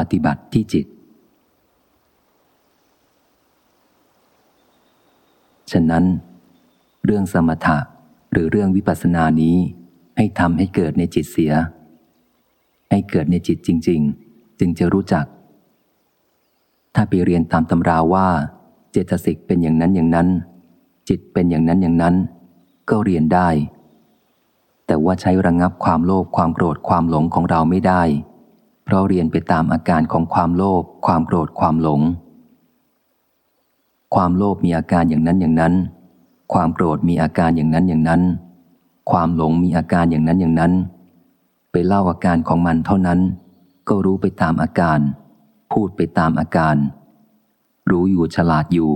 ปฏิบัติที่จิต ฉะนั้น เรื่องสมถะหรือเรื่องวิปัสสนานี้ให้ทำให้เกิดในจิตเสีย ให้เกิดในจิตจริง ๆ จึงจะรู้จัก ถ้าไปเรียนตามตำราว่า เจตสิกเป็นอย่างนั้นอย่างนั้น จิตเป็นอย่างนั้นอย่างนั้น ก็เรียนได้ แต่ว่าใช้ระงงับความโลภความโกรธความหลงของเราไม่ได้ ราะเรียนไปตามอาการของความโลภความโกรธความหลง ความโลภมีอาการอย่างนั้นอย่างนั้น ความโกรธมีอาการอย่างนั้นอย่างนั้น ความหลงมีอาการอย่างนั้นอย่างนั้น ไปเล่าอาการของมันเท่านั้น ก็รู้ไปตามอาการ พูดไปตามอาการ รู้อยู่ฉลาดอยู่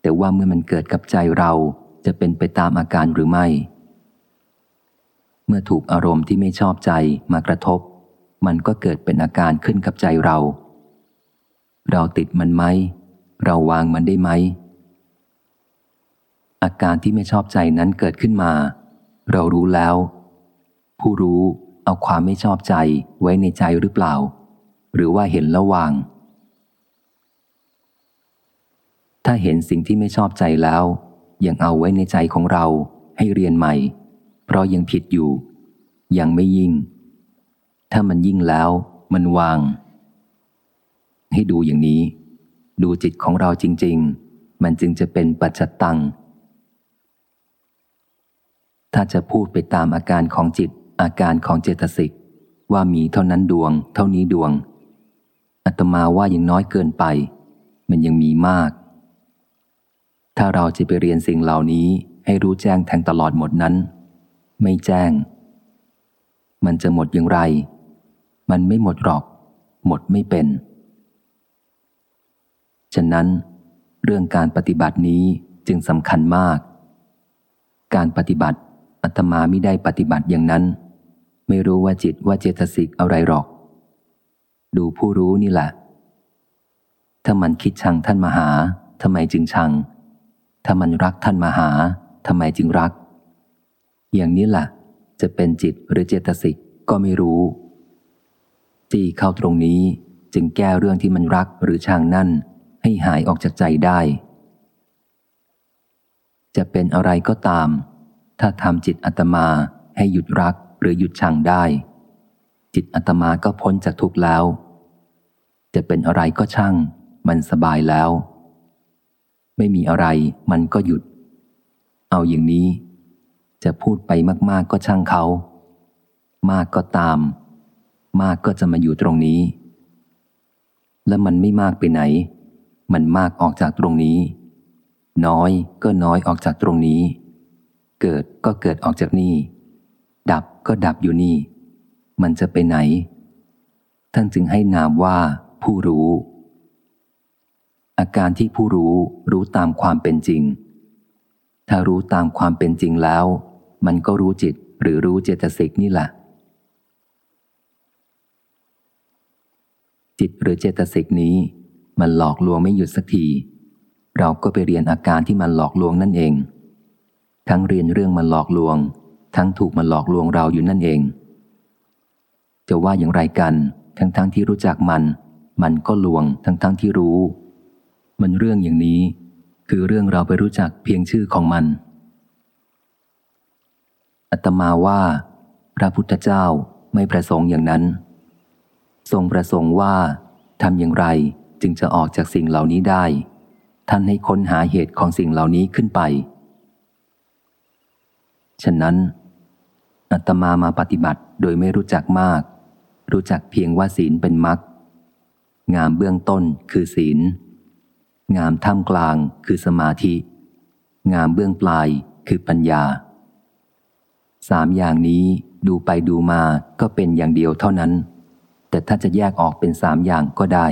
แต่ว่าเมื่อมันเกิดกับใจเราจะเป็นไปตามอาการหรือไม่ เมื่อถูกอารมณ์ที่ไม่ชอบใจมากระทบ มันก็เกิดเป็นอาการขึ้นกับใจเรา เราติดมันไหม เราวางมันได้ไหม อาการที่ไม่ชอบใจนั้นเกิดขึ้นมา เรารู้แล้ว ผู้รู้เอาความไม่ชอบใจไว้ในใจหรือเปล่า หรือว่าเห็นแล้ววาง ถ้าเห็นสิ่งที่ไม่ชอบใจแล้ว ยังเอาไว้ในใจของเราให้เรียนใหม่ เพราะยังผิดอยู่ ยังไม่ยิ่ง ถ้ามันยิ่งแล้วมันวาง ให้ดูอย่างนี้ ดูจิตของเราจริง ๆ มันจึงจะเป็นปัจจตัง ถ้าจะพูดไปตามอาการของจิต อาการของเจตสิกว่ามีเท่านั้นดวง เท่านี้ดวงอาตมาว่ายังน้อยเกินไป มันยังมีมาก ถ้าเราจะไปเรียนสิ่งเหล่านี้ให้รู้แจ้งแทงตลอดหมดนั้น ไม่แจ้ง มันจะหมดอย่างไร มันไม่หมดหรอก หมดไม่เป็น ฉะนั้น เรื่องการปฏิบัตินี้จึงสำคัญมาก การปฏิบัติอาตมาไม่ได้ปฏิบัติอย่างนั้น ไม่รู้ว่าจิตว่าเจตสิกอะไรหรอก ดูผู้รู้นี่แหละ ถ้ามันคิดชังท่านมหาทำไมจึงชัง ถ้ามันรักท่านมหาทำไมจึงรัก อย่างนี้แหละจะเป็นจิตหรือเจตสิกก็ไม่รู้ จี้เข้าตรงนี้ จึงแก้เรื่องที่มันรักหรือชังนั่น ให้หายออกจากใจได้ จะเป็นอะไรก็ตาม ถ้าทำจิตอัตมาให้หยุดรักหรือหยุดชังได้ จิตอัตมาก็พ้นจากทุกข์แล้ว จะเป็นอะไรก็ช่าง มันสบายแล้ว ไม่มีอะไรมันก็หยุด เอาอย่างนี้ จะพูดไปมาก ๆ ก็ช่างเขา มากก็ตาม มากก็จะมาอยู่ตรงนี้ แล้วมันไม่มากไปไหน มันมากออกจากตรงนี้ น้อยก็น้อยออกจากตรงนี้ เกิดก็เกิดออกจากนี่ ดับก็ดับอยู่นี่ มันจะไปไหน ท่านจึงให้นามว่าผู้รู้ อาการที่ผู้รู้รู้ตามความเป็นจริง ถ้ารู้ตามความเป็นจริงแล้ว มันก็รู้จิตหรือรู้เจตสิกนี่แหละ จิตหรือเจตสิกนี้ มันหลอกลวงไม่หยุดสักที เราก็ไปเรียนอาการที่มันหลอกลวงนั่นเอง ทั้งเรียนเรื่องมันหลอกลวง ทั้งถูกมันหลอกลวงเราอยู่นั่นเอง จะว่าอย่างไรกัน ทั้งๆทที่รู้จักมัน มันก็ลวง ทั้งๆทที่รู้ มันเรื่องอย่างนี้ คือเรื่องเราไปรู้จักเพียงชื่อของมันอัตมาว่า พระพุทธเจ้าไม่ประสงค์อย่างนั้น ทรงประสงค์ว่าทำอย่างไรจึงจะออกจากสิ่งเหล่านี้ได้ ท่านให้ค้นหาเหตุของสิ่งเหล่านี้ขึ้นไป ฉะนั้นอัตมามาปฏิบัติโดยไม่รู้จักมาก รู้จักเพียงว่าศีลเป็นมรรคงามเบื้องต้นคือศีล งามท่ามกลางคือสมาธิ งามเบื้องปลายคือปัญญา สามอย่างนี้ดูไปดูมาก็เป็นอย่างเดียวเท่านั้น แต่ถ้าจะแยกออกเป็นสามอย่างก็ได้